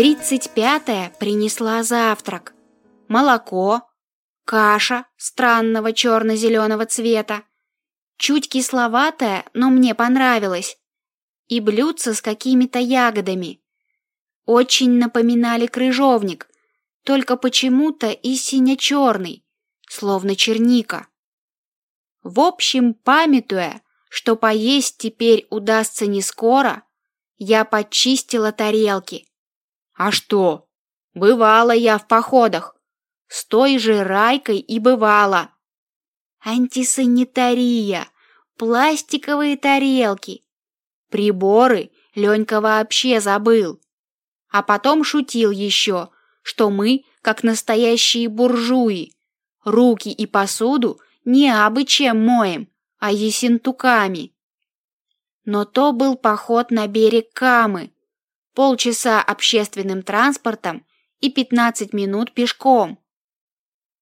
Тридцать пятая принесла завтрак. Молоко, каша странного черно-зеленого цвета, чуть кисловатая, но мне понравилась, и блюдце с какими-то ягодами. Очень напоминали крыжовник, только почему-то и сине-черный, словно черника. В общем, памятуя, что поесть теперь удастся не скоро, я подчистила тарелки. А что? Бывала я в походах. С той же Райкой и бывала. Антисанитария, пластиковые тарелки. Приборы Ленька вообще забыл. А потом шутил еще, что мы, как настоящие буржуи, руки и посуду не абы чем моем, а есентуками. Но то был поход на берег Камы, полчаса общественным транспортом и 15 минут пешком.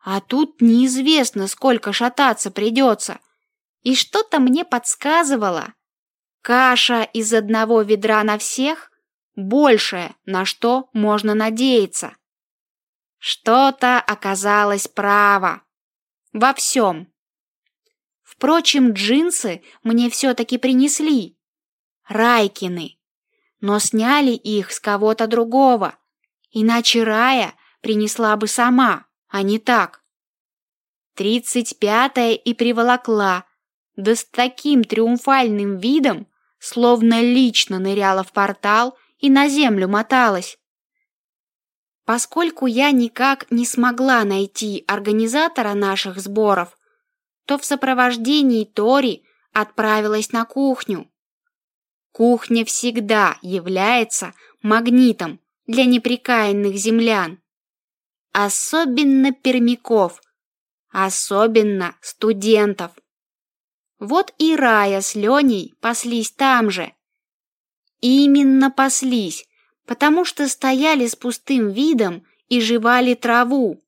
А тут неизвестно, сколько шататься придется. И что-то мне подсказывало. Каша из одного ведра на всех – большее, на что можно надеяться. Что-то оказалось право. Во всем. Впрочем, джинсы мне все-таки принесли. Райкины. Но сняли их с кого-то другого. Иначе Рая принесла бы сама, а не так. Тридцать пятая и приволокла, да с таким триумфальным видом, словно лично ныряла в портал и на землю моталась. Поскольку я никак не смогла найти организатора наших сборов, то в сопровождении Тори отправилась на кухню. Кухня всегда является магнитом для неприкаянных землян, особенно пермяков, особенно студентов. Вот и Рая с Леней паслись там же. Именно паслись, потому что стояли с пустым видом и жевали траву.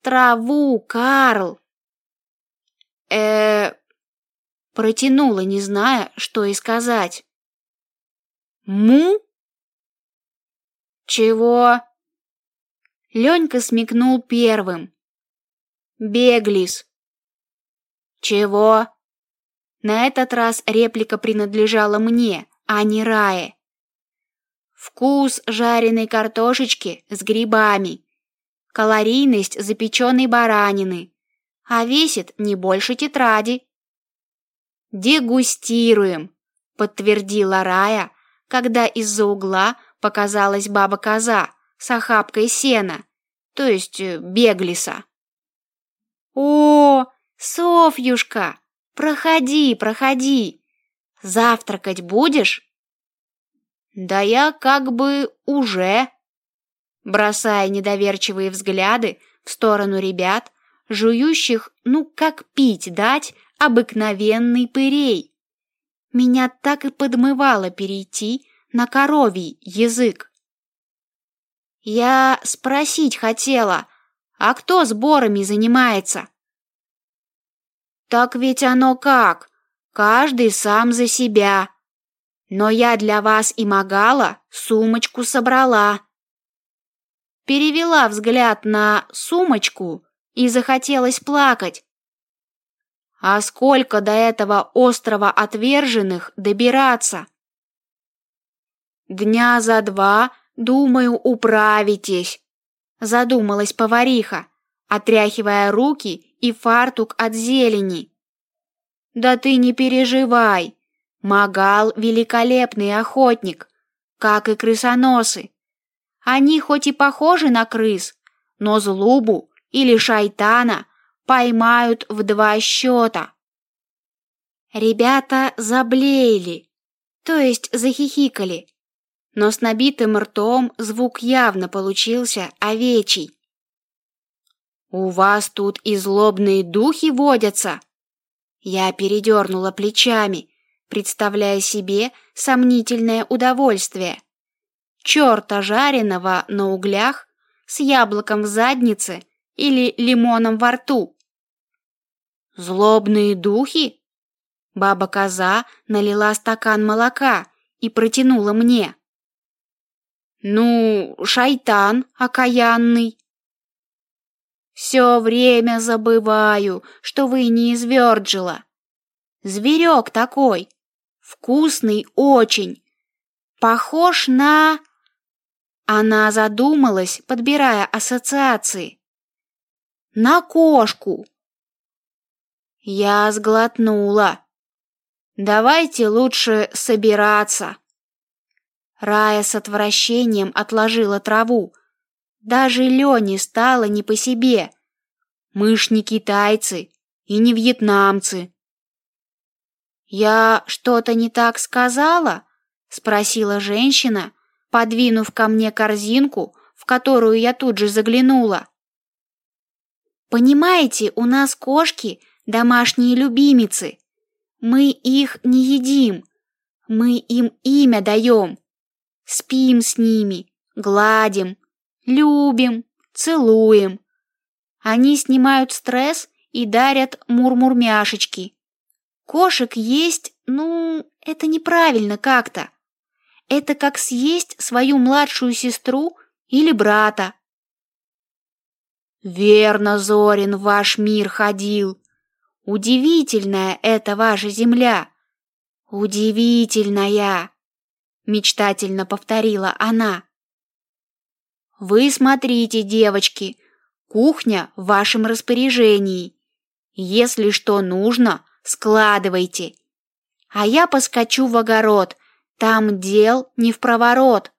Траву, Карл! э Протянула, не зная, что и сказать. «Му?» «Чего?» Ленька смекнул первым. «Беглис». «Чего?» На этот раз реплика принадлежала мне, а не Рае. Вкус жареной картошечки с грибами. Калорийность запеченной баранины. А весит не больше тетради. «Дегустируем», — подтвердила Рая, когда из-за угла показалась баба-коза с охапкой сена, то есть э, беглиса. «О, Софьюшка, проходи, проходи. Завтракать будешь?» Да я как бы уже, бросая недоверчивые взгляды в сторону ребят, жующих, ну как пить дать, обыкновенный пырей. Меня так и подмывало перейти на коровий язык. Я спросить хотела, а кто сборами занимается? Так ведь оно как, каждый сам за себя, но я для вас и Магала сумочку собрала. Перевела взгляд на сумочку и захотелось плакать. А сколько до этого острова отверженных добираться? Дня за два, думаю, управитесь, задумалась повариха, отряхивая руки и фартук от зелени. Да ты не переживай, Магал — великолепный охотник, как и крысоносы. Они хоть и похожи на крыс, но злубу или шайтана поймают в два счета. Ребята заблеяли, то есть захихикали, но с набитым ртом звук явно получился овечий. «У вас тут и злобные духи водятся?» Я передернула плечами, представляя себе сомнительное удовольствие. Черта жареного на углях с яблоком в заднице или лимоном во рту. Злобные духи? Баба-коза налила стакан молока и протянула мне. Ну, шайтан окаянный. Все время забываю, что вы не из Вёрджила. Зверек такой, вкусный очень, похож на... Она задумалась, подбирая ассоциации. На кошку. Я сглотнула. Давайте лучше собираться. Рая с отвращением отложила траву. Даже Лене стало не по себе. Мы ж не китайцы и не вьетнамцы. «Я что-то не так сказала?» — спросила женщина, подвинув ко мне корзинку, в которую я тут же заглянула. «Понимаете, у нас кошки — домашние любимицы. Мы их не едим, мы им имя даем. Спим с ними, гладим, любим, целуем. Они снимают стресс и дарят мурмурмяшечки. Кошек есть, ну, это неправильно как-то. Это как съесть свою младшую сестру или брата. Верно, Зорин, ваш мир ходил. Удивительная это ваша земля. Удивительная мечтательно повторила она. Вы смотрите, девочки, кухня в вашем распоряжении. Если что нужно, складывайте. А я поскочу в огород, там дел не в проворот.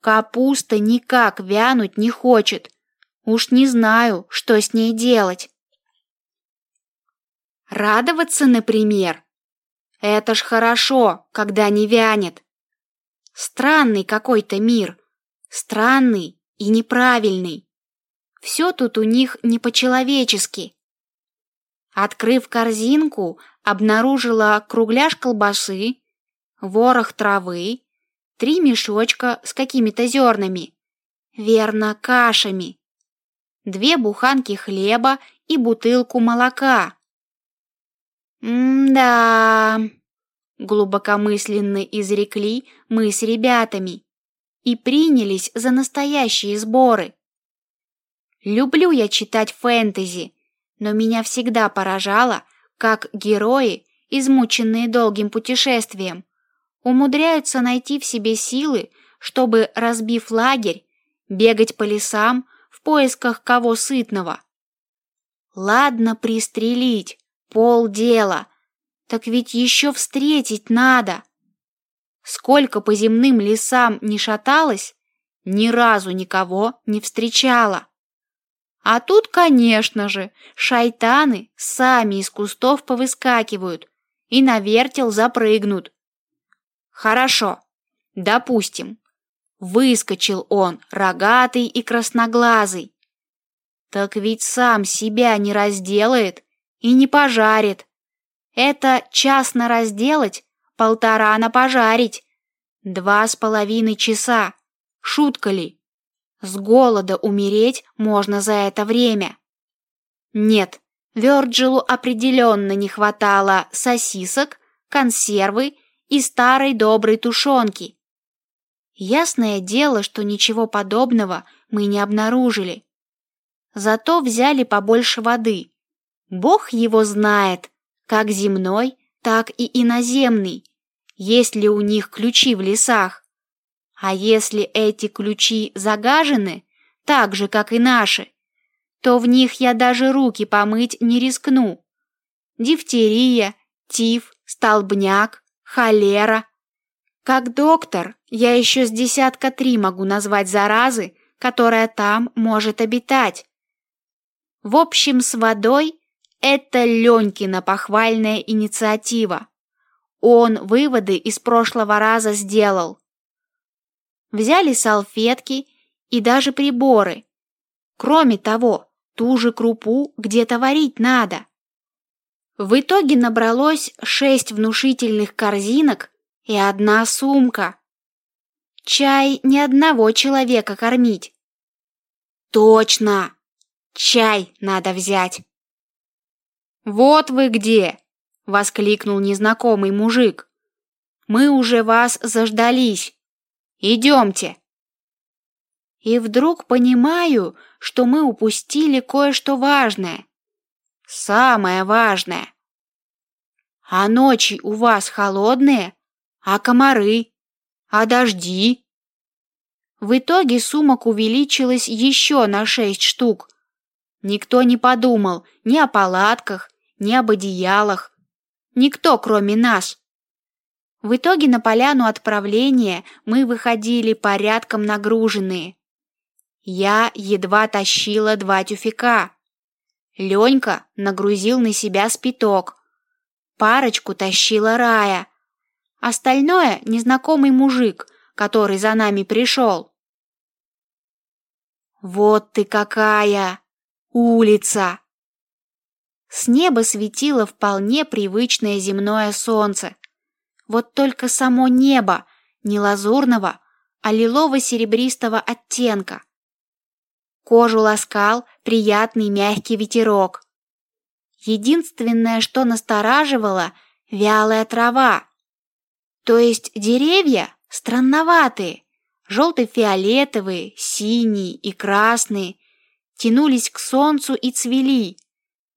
Капуста никак вянуть не хочет. Уж не знаю, что с ней делать. Радоваться, например. Это ж хорошо, когда не вянет. Странный какой-то мир. Странный и неправильный. Все тут у них не по-человечески. Открыв корзинку, обнаружила кругляш колбасы, ворох травы, три мешочка с какими-то зернами, верно, кашами, две буханки хлеба и бутылку молока. М-да глубокомысленно изрекли мы с ребятами и принялись за настоящие сборы. Люблю я читать фэнтези, но меня всегда поражало, как герои, измученные долгим путешествием, умудряются найти в себе силы, чтобы, разбив лагерь, бегать по лесам поисках кого сытного. Ладно пристрелить, полдела, так ведь еще встретить надо. Сколько по земным лесам не шаталась, ни разу никого не встречала. А тут, конечно же, шайтаны сами из кустов повыскакивают и на вертел запрыгнут. Хорошо, допустим, выскочил он рогатый и красноглазый. Так ведь сам себя не разделает и не пожарит. Это час на разделать, полтора на пожарить. Два с половиной часа. Шутка ли? С голода умереть можно за это время. Нет, Вёрджилу определенно не хватало сосисок, консервы и старой доброй тушенки. Ясное дело, что ничего подобного мы не обнаружили. Зато взяли побольше воды. Бог его знает, как земной, так и иноземный, есть ли у них ключи в лесах. А если эти ключи загажены, так же, как и наши, то в них я даже руки помыть не рискну. Дифтерия, тиф, столбняк, холера. Как доктор, я еще с десятка три могу назвать заразы, которая там может обитать. В общем, с водой это Ленькина похвальная инициатива. Он выводы из прошлого раза сделал. Взяли салфетки и даже приборы. Кроме того, ту же крупу где-то варить надо. В итоге набралось шесть внушительных корзинок и одна сумка. Чай ни одного человека кормить. Точно! Чай надо взять. «Вот вы где!» — воскликнул незнакомый мужик. «Мы уже вас заждались. Идемте!» И вдруг понимаю, что мы упустили кое-что важное. Самое важное. А ночи у вас холодные, а комары, а дожди. В итоге сумок увеличилось еще на шесть штук. Никто не подумал ни о палатках, ни об одеялах. Никто, кроме нас. В итоге на поляну отправления мы выходили порядком нагруженные. Я едва тащила два тюфяка. Ленька нагрузил на себя спиток. Парочку тащила Рая. Остальное — незнакомый мужик, который за нами пришел. «Вот ты какая! Улица!» С неба светило вполне привычное земное солнце. Вот только само небо не лазурного, а лилово-серебристого оттенка. Кожу ласкал приятный мягкий ветерок. Единственное, что настораживало — вялая трава. То есть деревья странноватые, желто-фиолетовые, синие и красные, тянулись к солнцу и цвели.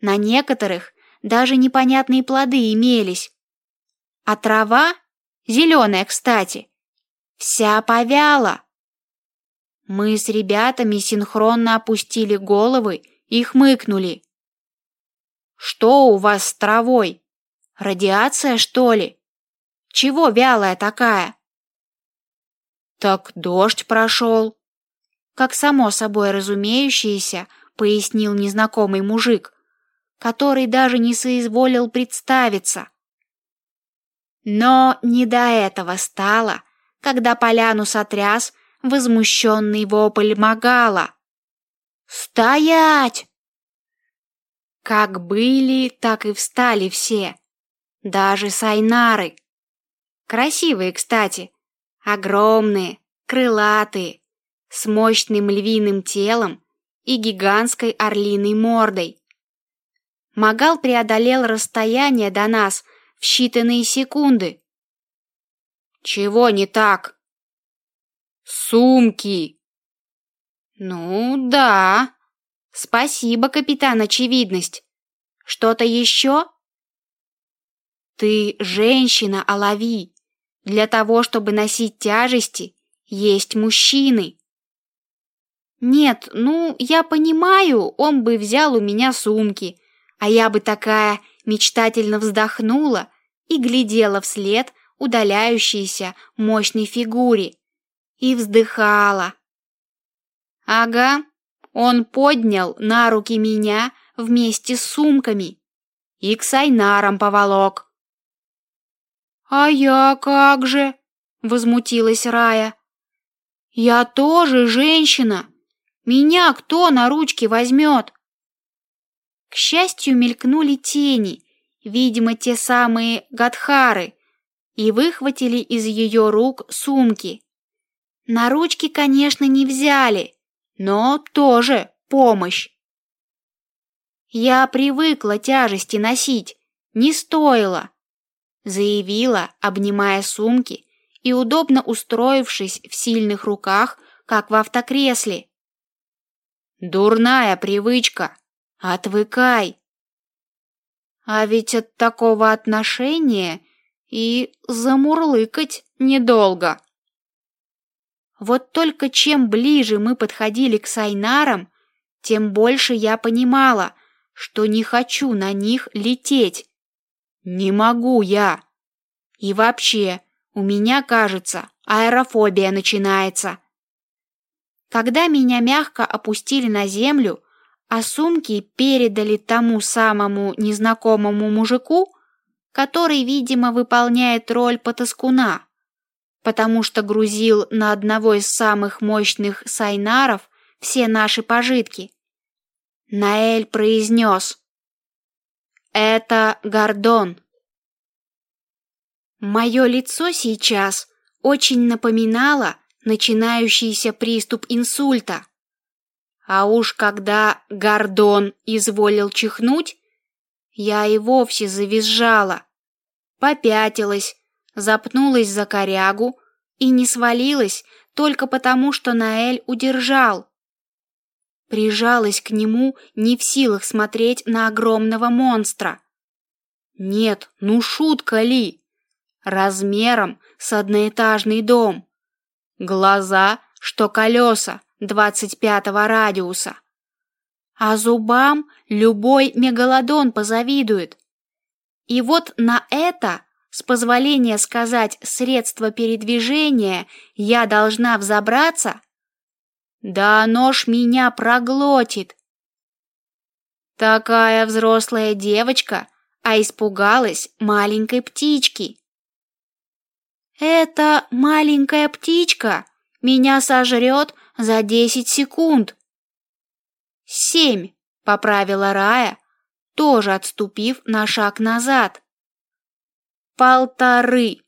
На некоторых даже непонятные плоды имелись, а трава, зеленая, кстати, вся повяла. Мы с ребятами синхронно опустили головы и хмыкнули. «Что у вас с травой? Радиация, что ли? Чего вялая такая?» «Так дождь прошел», — как само собой разумеющееся, пояснил незнакомый мужик, который даже не соизволил представиться. Но не до этого стало, когда поляну сотряс возмущенный вопль Магала. «Стоять!» Как были, так и встали все, даже сайнары. Красивые, кстати, огромные, крылатые, с мощным львиным телом и гигантской орлиной мордой. Магал преодолел расстояние до нас в считанные секунды. Чего не так? Сумки. Ну, да. Спасибо, капитан Очевидность. Что-то еще? Ты женщина, Алави. Для того, чтобы носить тяжести, есть мужчины. Нет, ну, я понимаю, он бы взял у меня сумки, а я бы такая мечтательно вздохнула и глядела вслед удаляющейся мощной фигуре и вздыхала. Ага, он поднял на руки меня вместе с сумками и к сайнарам поволок. «А я как же?» — возмутилась Рая. «Я тоже женщина. Меня кто на ручки возьмет?» К счастью, мелькнули тени, видимо, те самые гадхары, и выхватили из ее рук сумки. На ручки, конечно, не взяли, но тоже помощь. Я привыкла тяжести носить, не стоило, заявила, обнимая сумки и удобно устроившись в сильных руках, как в автокресле. Дурная привычка. Отвыкай. А ведь от такого отношения и замурлыкать недолго. Вот только чем ближе мы подходили к Сайнарам, тем больше я понимала, что не хочу на них лететь. Не могу я. И вообще, у меня, кажется, аэрофобия начинается. Когда меня мягко опустили на землю, а сумки передали тому самому незнакомому мужику, который, видимо, выполняет роль потаскуна, потому что грузил на одного из самых мощных сайнаров все наши пожитки. Наэль произнес «Это Гордон». Мое лицо сейчас очень напоминало начинающийся приступ инсульта. А уж когда Гордон изволил чихнуть, я и вовсе завизжала, попятилась, запнулась за корягу и не свалилась только потому, что Наэль удержал. Прижалась к нему, не в силах смотреть на огромного монстра. Нет, ну шутка ли? Размером с одноэтажный дом. Глаза, что колеса двадцать пятого радиуса. А зубам любой мегалодон позавидует. И вот на это с позволения сказать средство передвижения, я должна взобраться? Да нож меня проглотит. Такая взрослая девочка, а испугалась маленькой птички. Эта маленькая птичка меня сожрет за десять секунд. Семь, поправила Рая, тоже отступив на шаг назад. Полторы.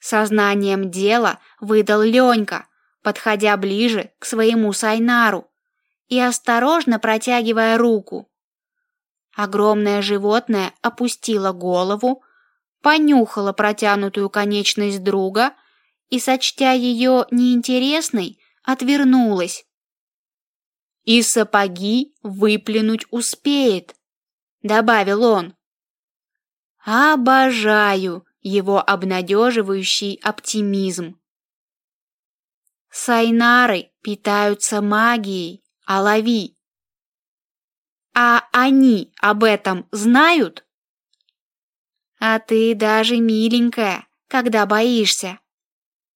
Сознанием дела выдал Ленька, подходя ближе к своему Сайнару и осторожно протягивая руку. Огромное животное опустило голову, понюхало протянутую конечность друга и, сочтя ее неинтересной, отвернулось. И сапоги выплюнуть успеет, добавил он. Обожаю его обнадеживающий оптимизм. Сайнары питаются магией, Алави. А они об этом знают? А ты даже миленькая, когда боишься.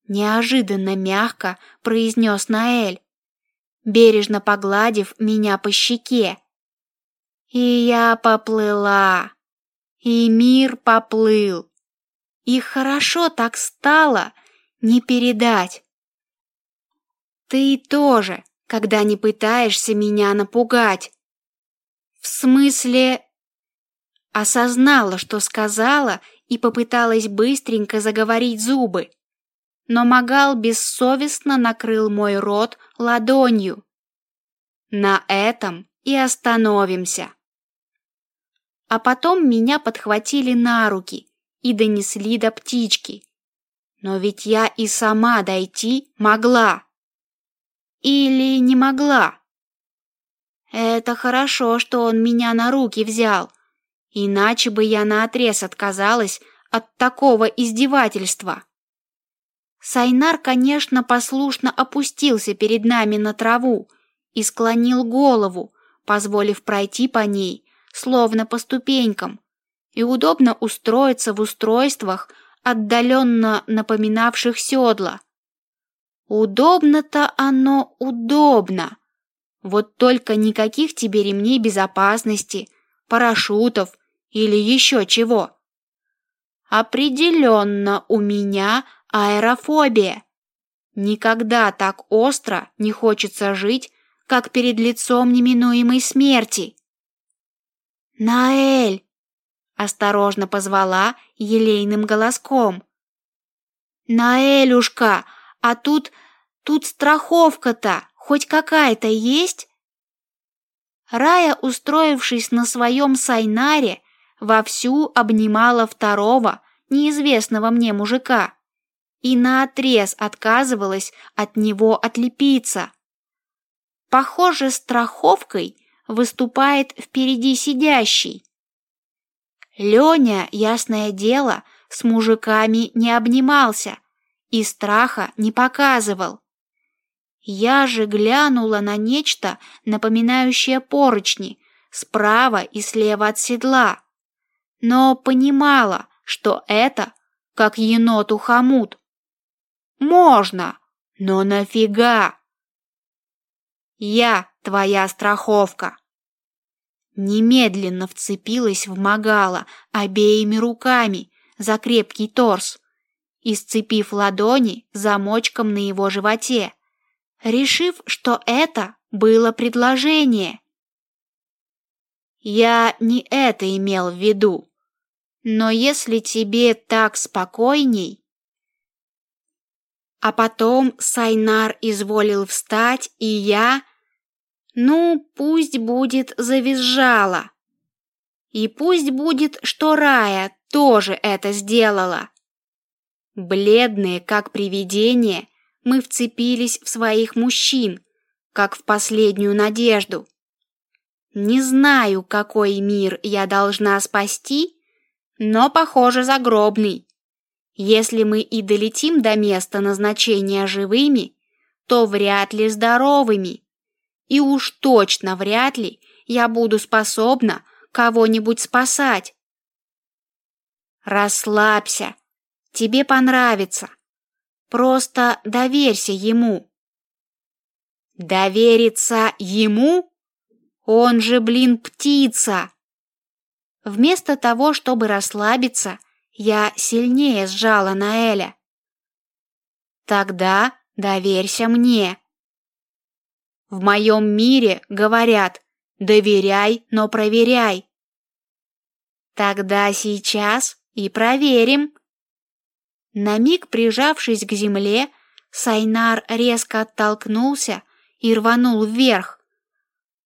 Неожиданно мягко произнес Наэль, бережно погладив меня по щеке. И я поплыла, и мир поплыл. И хорошо так стало, не передать. Ты тоже, когда не пытаешься меня напугать. В смысле... Осознала, что сказала, и попыталась быстренько заговорить зубы. Но Магал бессовестно накрыл мой рот ладонью. На этом и остановимся. А потом меня подхватили на руки и донесли до птички. Но ведь я и сама дойти могла. Или не могла. Это хорошо, что он меня на руки взял, иначе бы я наотрез отказалась от такого издевательства. Сайнар, конечно, послушно опустился перед нами на траву и склонил голову, позволив пройти по ней, словно по ступенькам, и удобно устроиться в устройствах, отдаленно напоминавших седла. Удобно-то оно удобно. Вот только никаких тебе ремней безопасности, парашютов или еще чего. Определенно у меня аэрофобия. Никогда так остро не хочется жить, как перед лицом неминуемой смерти. Наэль, осторожно позвала елейным голоском. Наэлюшка, а тут тут страховка-то хоть какая-то есть? Рая, устроившись на своем сайнаре, вовсю обнимала второго, неизвестного мне мужика, и наотрез отказывалась от него отлепиться. Похоже, страховкой выступает впереди сидящий. Леня, ясное дело, с мужиками не обнимался и страха не показывал. Я же глянула на нечто, напоминающее поручни, справа и слева от седла, но понимала, что это как еноту хомут. Можно, но нафига? Я твоя страховка. Немедленно вцепилась в Магала обеими руками за крепкий торс и, сцепив ладони замочком на его животе, решив, что это было предложение. Я не это имел в виду. Но если тебе так спокойней... А потом Сайнар изволил встать, и я... Ну, пусть будет завизжала. И пусть будет, что Рая тоже это сделала. Бледные, как привидение, мы вцепились в своих мужчин, как в последнюю надежду. Не знаю, какой мир я должна спасти, но, похоже, загробный. Если мы и долетим до места назначения живыми, то вряд ли здоровыми. И уж точно вряд ли я буду способна кого-нибудь спасать. Расслабься, тебе понравится. Просто доверься ему. Довериться ему? Он же, блин, птица. Вместо того, чтобы расслабиться, я сильнее сжала Наэля. Тогда доверься мне. В моем мире говорят «доверяй, но проверяй». Тогда сейчас и проверим. На миг прижавшись к земле, Сайнар резко оттолкнулся и рванул вверх.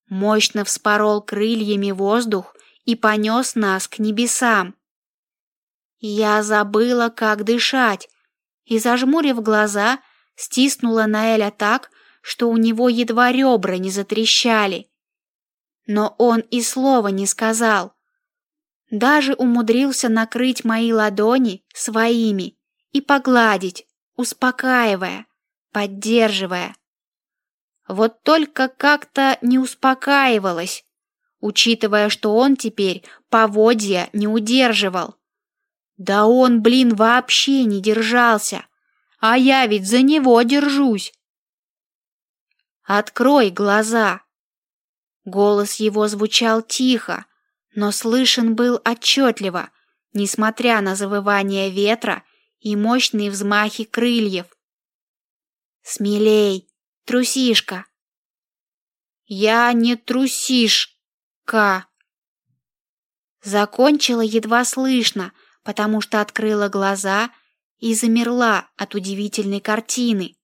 Мощно вспорол крыльями воздух и понес нас к небесам. Я забыла, как дышать, и, зажмурив глаза, стиснула Наэля так, что у него едва ребра не затрещали. Но он и слова не сказал. Даже умудрился накрыть мои ладони своими и погладить, успокаивая, поддерживая. Вот только как-то не успокаивалась, учитывая, что он теперь поводья не удерживал. Да он, блин, вообще не держался, а я ведь за него держусь. Открой глаза. Голос его звучал тихо, но слышен был отчетливо, несмотря на завывание ветра и мощные взмахи крыльев. «Смелей, трусишка!» «Я не трусишка!» Закончила едва слышно, потому что открыла глаза и замерла от удивительной картины.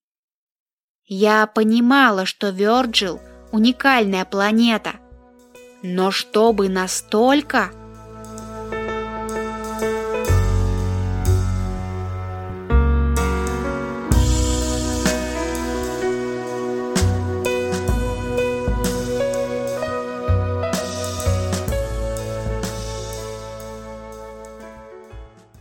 Я понимала, что Вёрджил — уникальная планета, но чтобы настолько...